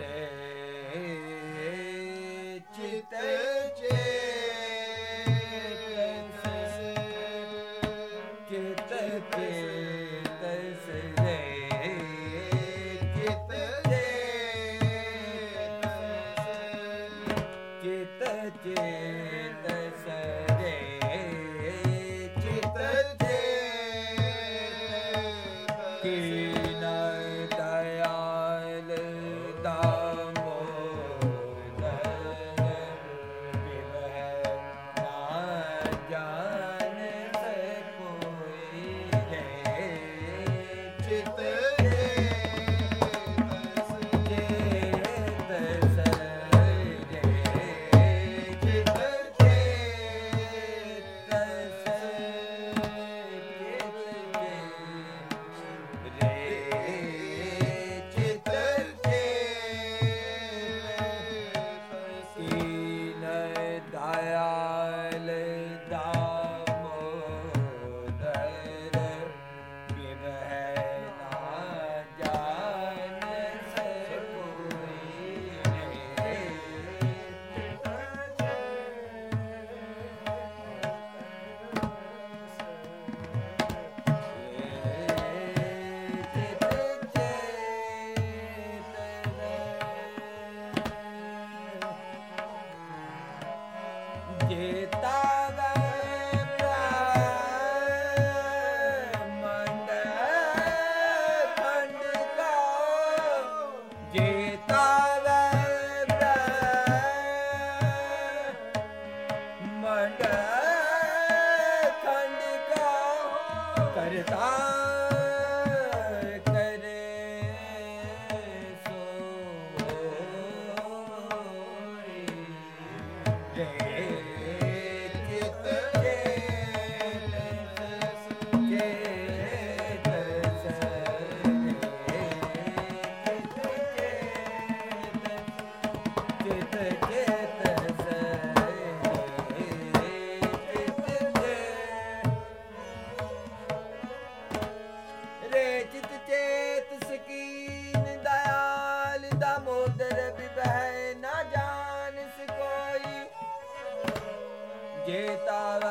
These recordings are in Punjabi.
ਰੇ ਚਿਤੇ ਖੰਡ ਖੰਡ के तव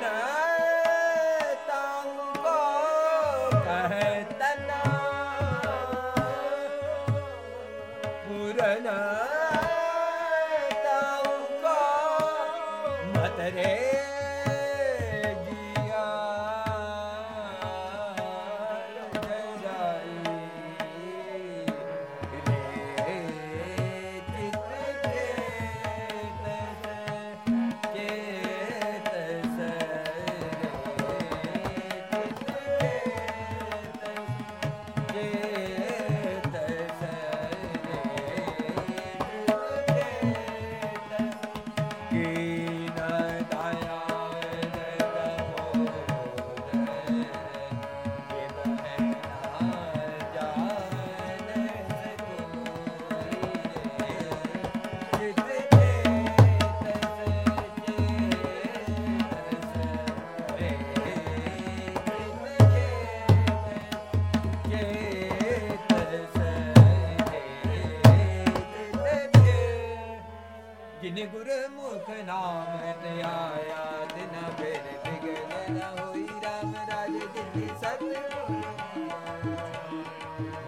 لنا ਜਿਨ ਗੁਰਮੁਖ ਨਾਮ ਤੇ ਆਇਆ ਫਿਰ ਬਿਗਲ ਨ ਹੋਈ, ਰਾਮ ਰਾਜ ਜਿਨੀ ਸਤਿਗੁਰ।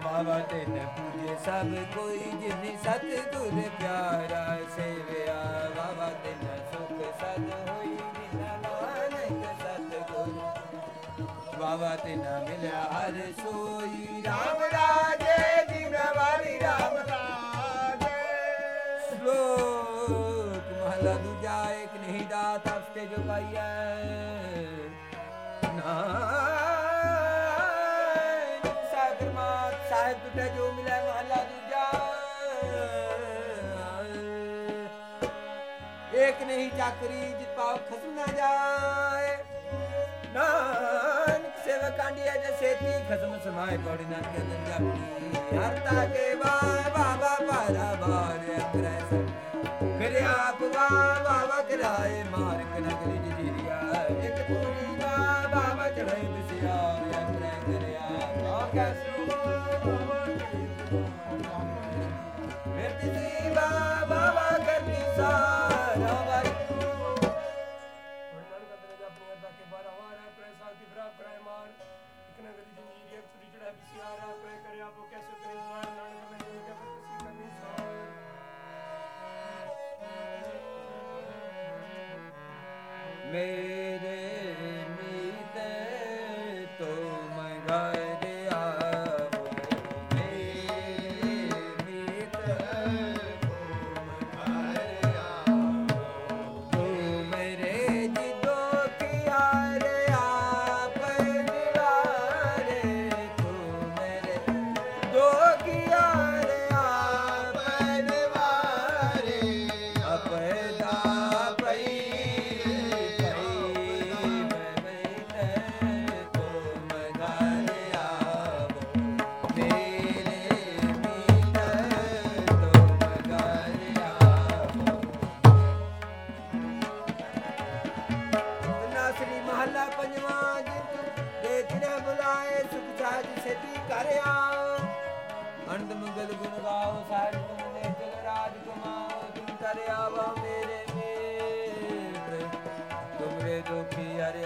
ਬਾਬਾ ਤਿਨ ਪੂਜੇ ਸਭ ਕੋਈ, ਜਿਨੀ ਸਤਿਗੁਰ ਪਿਆਰਾ ਸੇਵਿਆ। ਬਾਬਾ ਤਿਨ ਸੁਖ ਸਦ ਹੋਈ, ਬਿਨਾ ਨਾਨਕ ਸਤਿਗੁਰ। ਬਾਬਾ ਤਿਨ ਮਿਲਿਆ ਹਰ ਸੋਈ, ਰਾਮ ਰਾਜੇ ਦਾਤ ਅਸਤੇ ਜੋ ਸਾਗਰ ਮਾਤ ਸਾਹਿਬ ਟੁੱਟੇ ਜੋ ਮਿਲੇ ਮਹਲਾ ਦੂਜਾ। ਇੱਕ ਨਹੀਂ ਚਾਕਰੀ ਜਿਤ ਪਾਉ ਖਸਮ ਨਾ ਜਾਏ। ਨਾਨਕ ਸੇਵਕ ਕਾਂਡੀਆ ਜੇ ਸੇਤੀ ਖਸਮ ਸਮਾਏ ਪੌੜੀ ਨਾ ਕੇ ਜਾਪੀ ਹਰ ਤਾ ਕੇ ਵਾ ਬਾਬਾ ਪਾਰਾ ਬਾਰ ਸਭ ਆਪ ਵਾ ਬਾਬਾ ਕਰਾਏ ਮਾਰਕ ਨਗਰੀ ਜੀਰੀਆ ਇੱਕ ਮੇਰੇ ਤੁਮ ਮੇਰੇ ਮੇਰ ਤੁਮਰੇ ਦੁਖੀ ਹਰਿ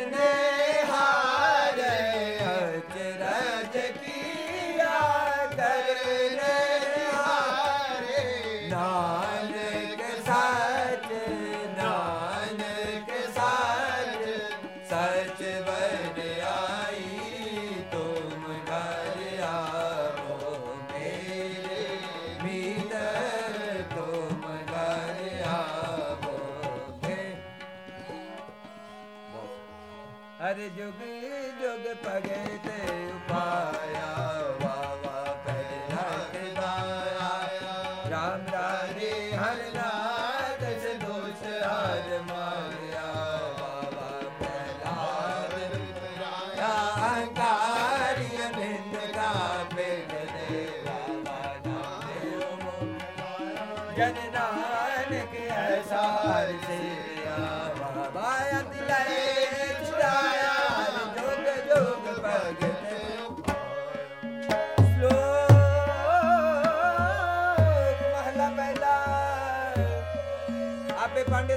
ਜਨ ਨਾਨਕ ਐਸਾ ਹਰ ਸੇਵਿਆ ਬਾਬਾ ਅੰਤ ਲੈ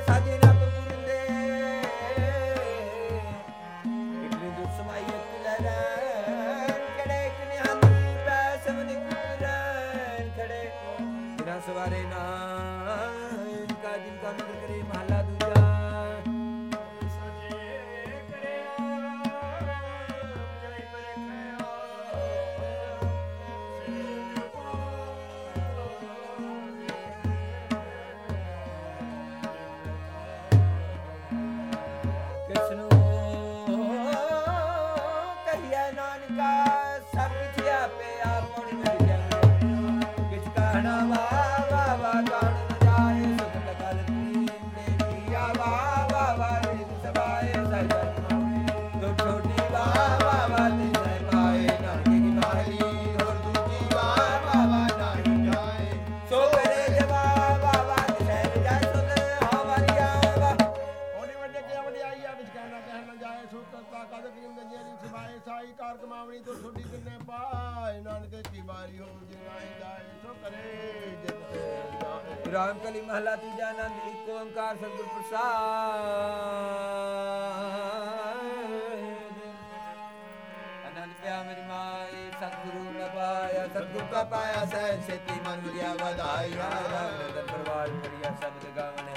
ਆਪੇ ਰਾਮ ਕਲੀ ਮਹਲਾ ਤੀਜਾ ਆਨੰਦ ਇੱਕ ਓੰਕਾਰ ਸਤਿਗੁਰ ਪ੍ਰਸਾਦ ਆਨੰਦ ਪਿਆ ਮੇਰੀ ਮਾਈ ਸਤਿਗੁਰੂ ਮੈਂ ਪਾਇਆ ਸਤਿਗੁਰ ਕਾ ਪਾਇਆ ਸਹਿ ਸੇਤੀ ਮਨ ਮੁਰਿਆ ਵਧਾਇਆ ਰਾਮ ਦੇ ਦਰਬਾਰ ਕਰਿਆ ਸਬਦ ਗਾਵਣੇ